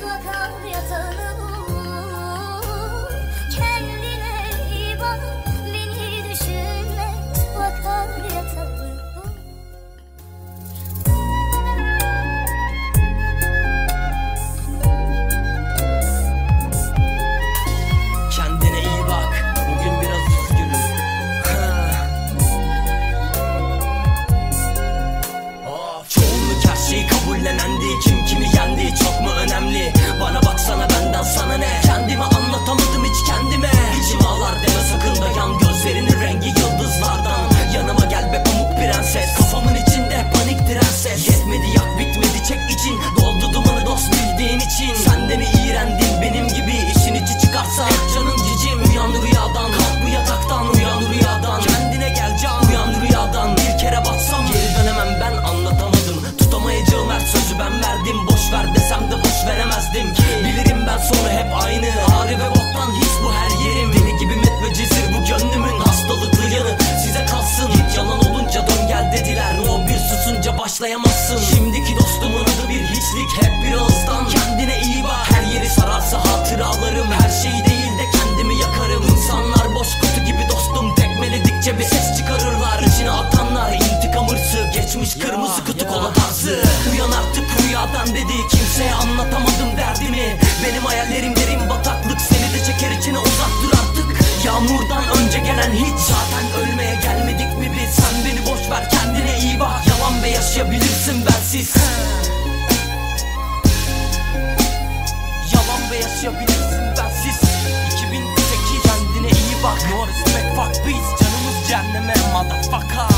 Dựa theo. varsa Canım cicim yandı rüya içine atanlar intikam hırsı Geçmiş kırmızı kutu kola tarzı Uyan artık rüyadan dedi Kimseye anlatamadım derdimi. Benim hayallerim derin bataklık Seni de çeker içine uzak dur artık. Yağmurdan önce gelen hiç Zaten ölmeye gelmedik mi biz? Sen beni boş ver kendine iyi bak. Yalan ve yaşayabilirsin bensiz. Yalan ve yaşayabilirsin bensiz. 2008 kendine iyi bak. No respect fuck beast fuck up.